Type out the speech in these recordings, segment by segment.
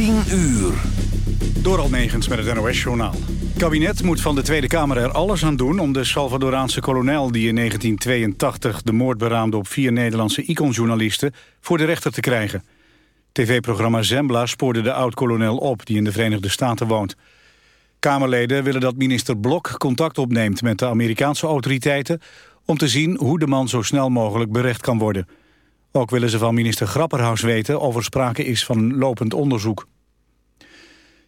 10 uur. Door Almegens met het NOS-journaal. Het kabinet moet van de Tweede Kamer er alles aan doen... om de Salvadoraanse kolonel die in 1982 de moord beraamde... op vier Nederlandse iconjournalisten voor de rechter te krijgen. TV-programma Zembla spoorde de oud-kolonel op... die in de Verenigde Staten woont. Kamerleden willen dat minister Blok contact opneemt... met de Amerikaanse autoriteiten... om te zien hoe de man zo snel mogelijk berecht kan worden... Ook willen ze van minister Grapperhaus weten of er sprake is van lopend onderzoek.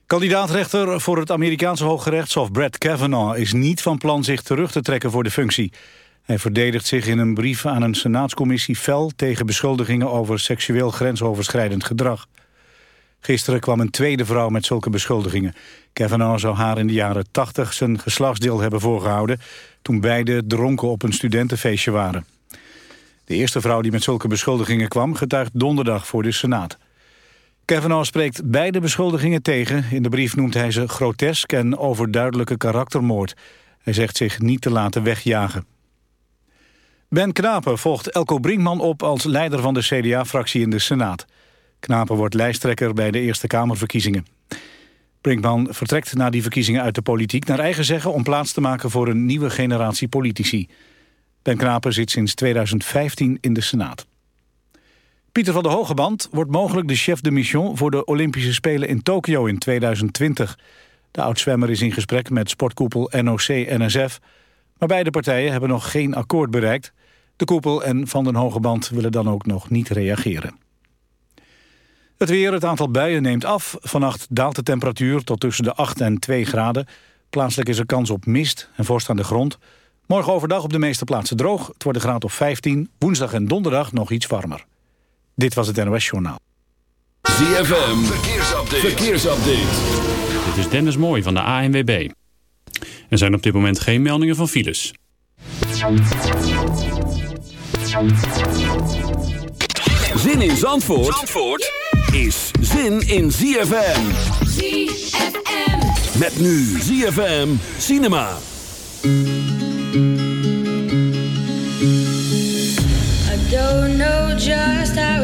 Kandidaatrechter voor het Amerikaanse Hoge Rechtshof Brett Kavanaugh is niet van plan zich terug te trekken voor de functie. Hij verdedigt zich in een brief aan een senaatscommissie fel tegen beschuldigingen over seksueel grensoverschrijdend gedrag. Gisteren kwam een tweede vrouw met zulke beschuldigingen. Kavanaugh zou haar in de jaren 80 zijn geslachtsdeel hebben voorgehouden... toen beide dronken op een studentenfeestje waren. De eerste vrouw die met zulke beschuldigingen kwam... getuigt donderdag voor de Senaat. Kavanaugh spreekt beide beschuldigingen tegen. In de brief noemt hij ze grotesk en overduidelijke karaktermoord. Hij zegt zich niet te laten wegjagen. Ben Knapen volgt Elko Brinkman op als leider van de CDA-fractie in de Senaat. Knapen wordt lijsttrekker bij de Eerste Kamerverkiezingen. Brinkman vertrekt na die verkiezingen uit de politiek naar eigen zeggen... om plaats te maken voor een nieuwe generatie politici. Ben Knapen zit sinds 2015 in de Senaat. Pieter van der Hogeband wordt mogelijk de chef de mission... voor de Olympische Spelen in Tokio in 2020. De oud-zwemmer is in gesprek met sportkoepel NOC-NSF... maar beide partijen hebben nog geen akkoord bereikt. De koepel en Van den Hogeband willen dan ook nog niet reageren. Het weer, het aantal buien neemt af. Vannacht daalt de temperatuur tot tussen de 8 en 2 graden. Plaatselijk is er kans op mist en vorst aan de grond... Morgen overdag op de meeste plaatsen droog. Het wordt een graad of 15. Woensdag en donderdag nog iets warmer. Dit was het NOS Journaal. ZFM, verkeersupdate. verkeersupdate. Dit is Dennis Mooij van de ANWB. Er zijn op dit moment geen meldingen van files. Zin in Zandvoort, Zandvoort is zin in ZFM. ZFM. Met nu ZFM Cinema. Just how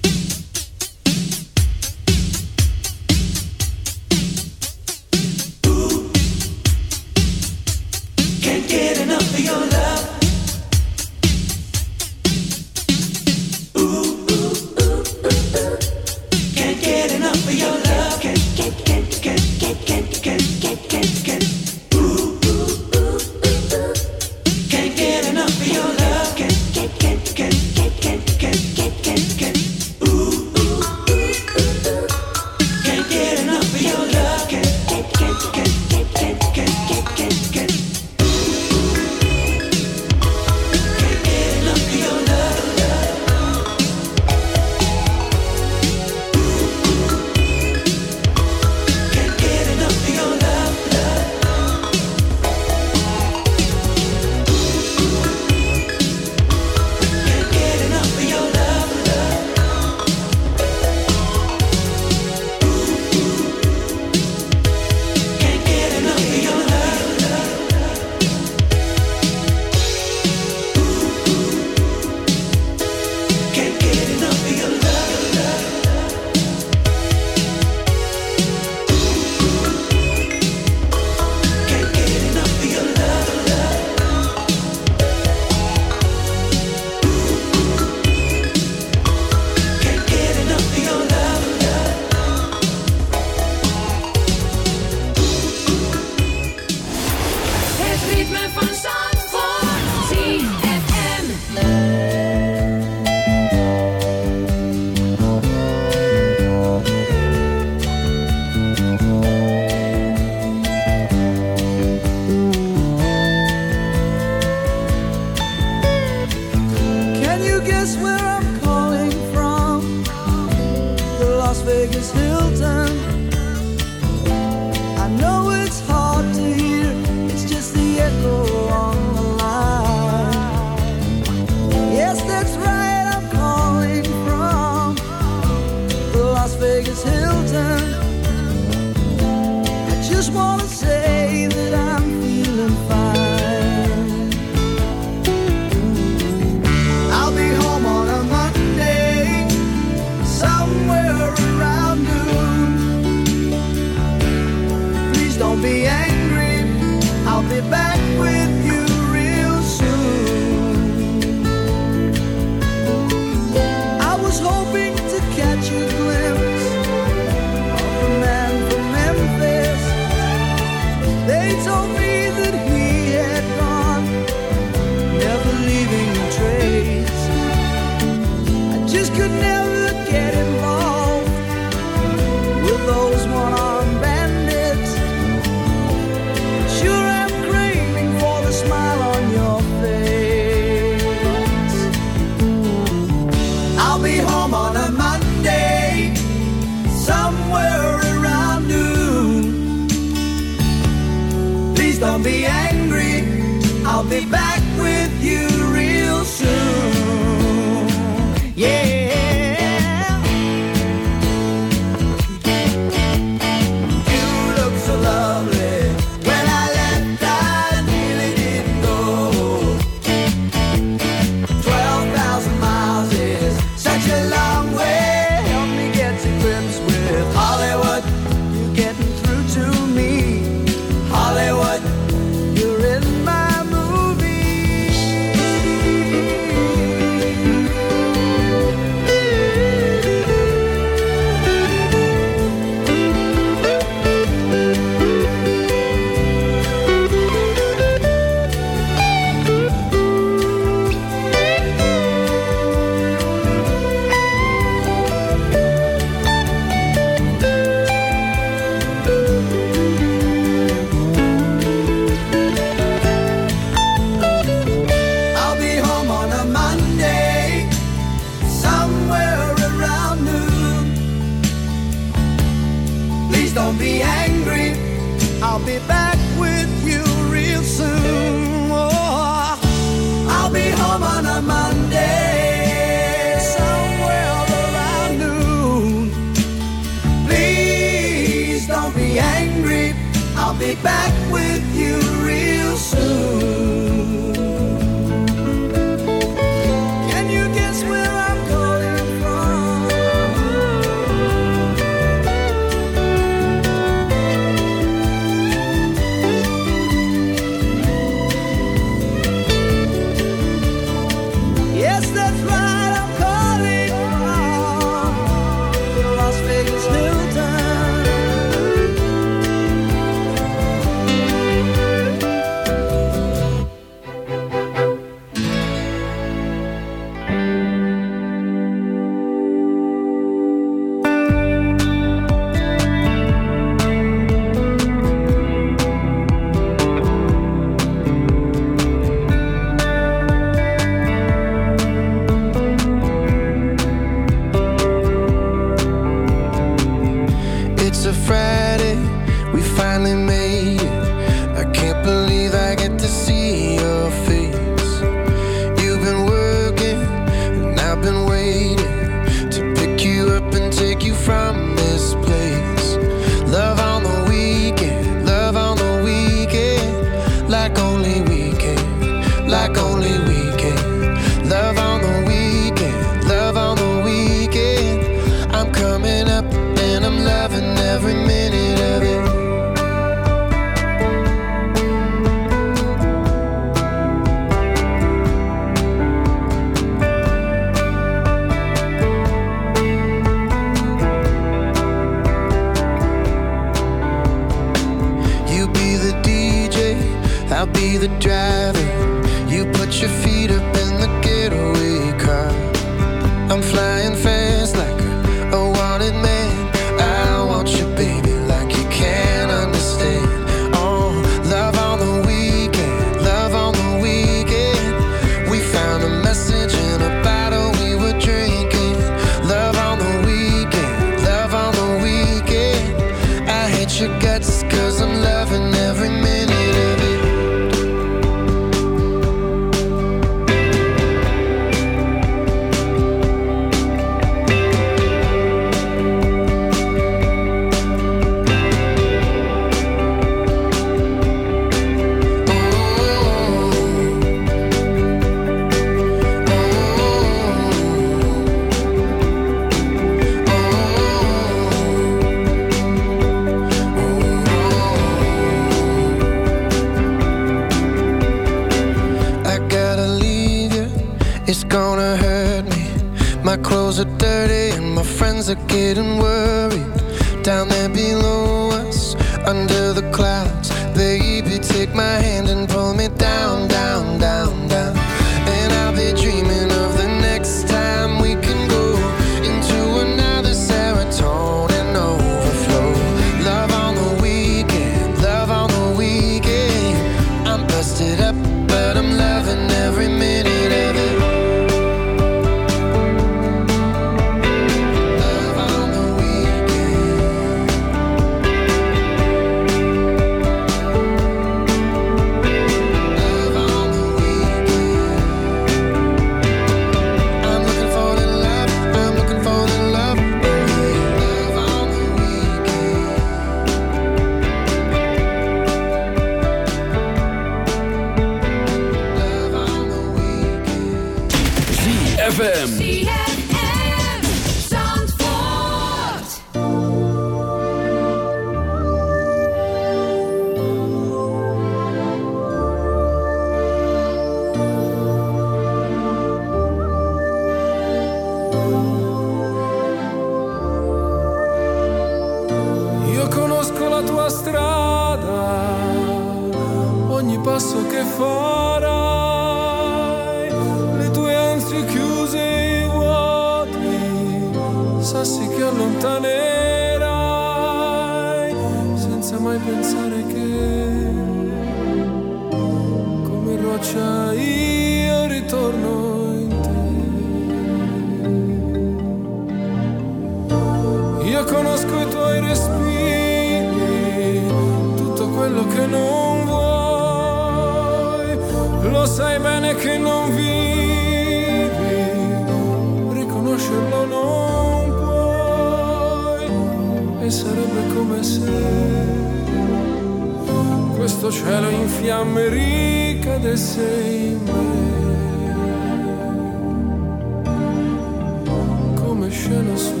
scena su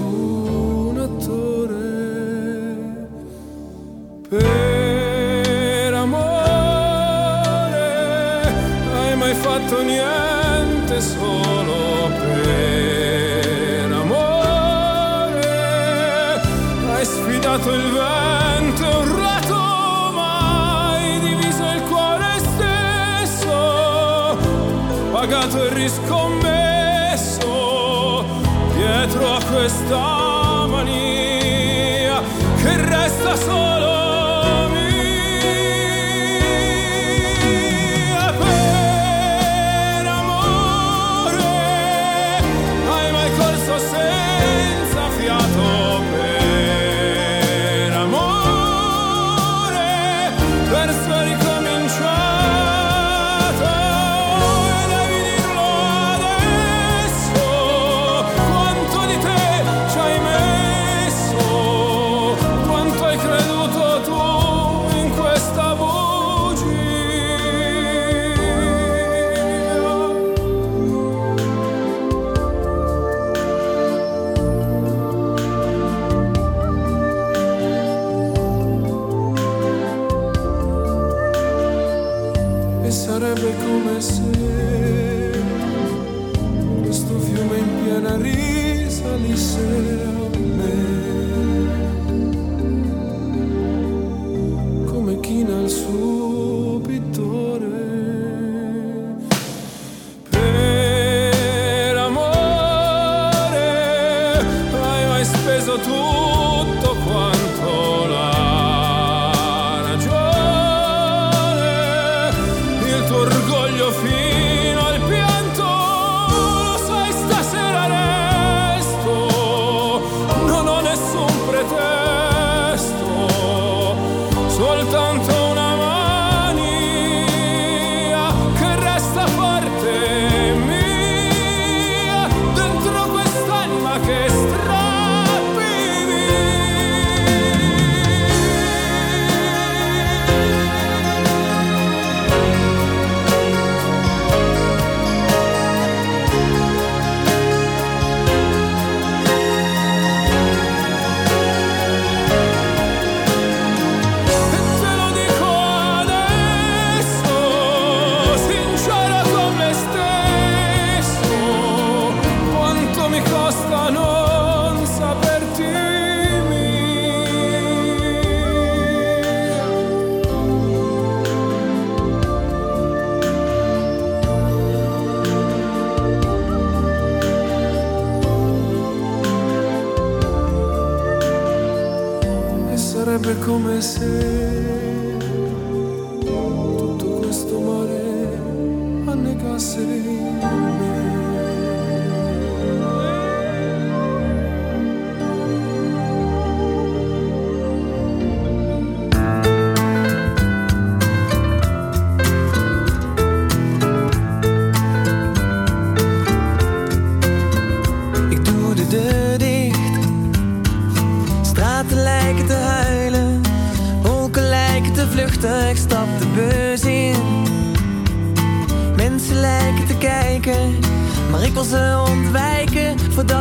un attore. Per amore hai mai fatto niente solo per amore. Hai sfidato il vento e un rato, ma hai diviso il cuore stesso, pagato il riscontro. first thought.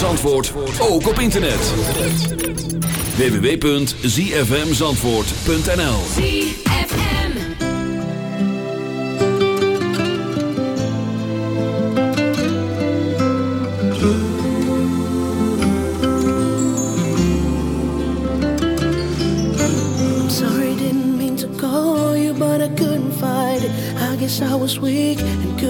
Zandvoort ook op internet. www.zfmzandvoort.nl Sorry didn't mean to call you but I couldn't fight it. I guess I was weak and couldn't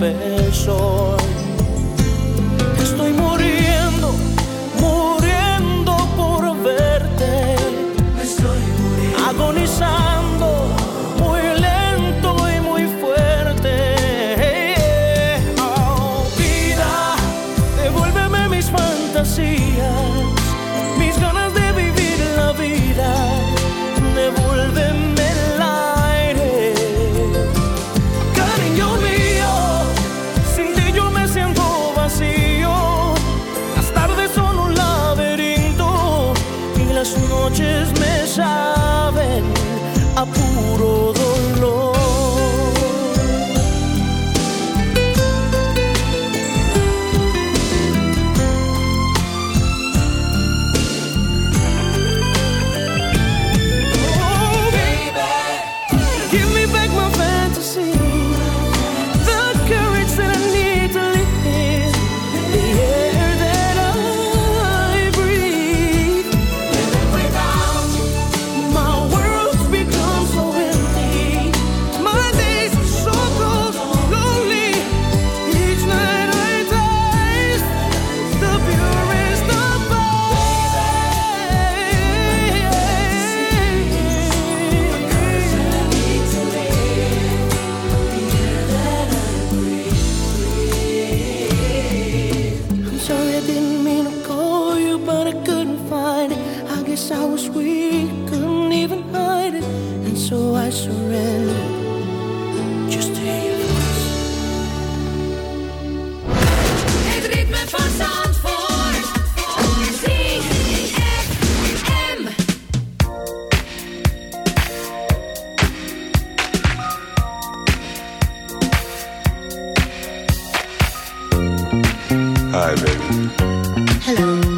me. Hi, baby. Hello.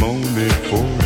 moment for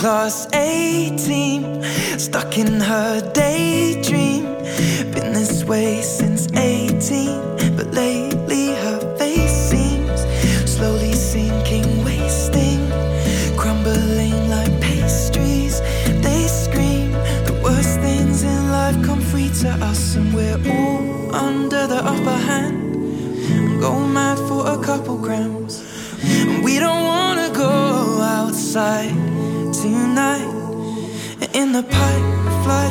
class A team, stuck in her day.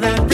that.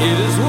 It is.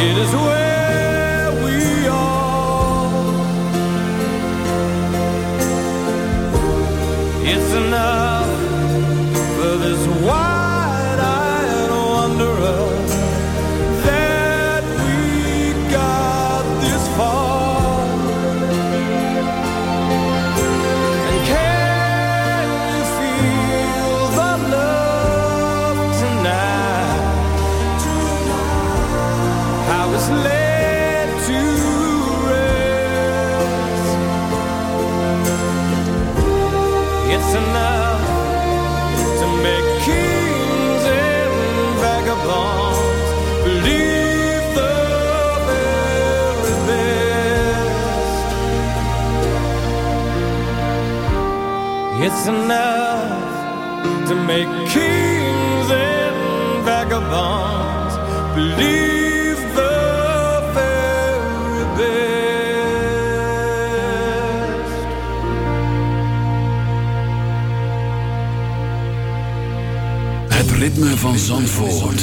It is where we are. It's enough. It's enough to make kings and vagabonds believe the. Het ritme van Zandvoort.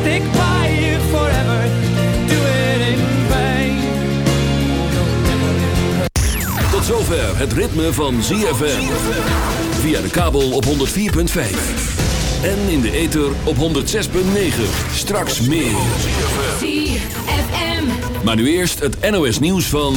Stick by you forever, do it in vain. Tot zover het ritme van ZFM. Via de kabel op 104.5. En in de ether op 106.9. Straks meer. ZFM. Maar nu eerst het NOS nieuws van...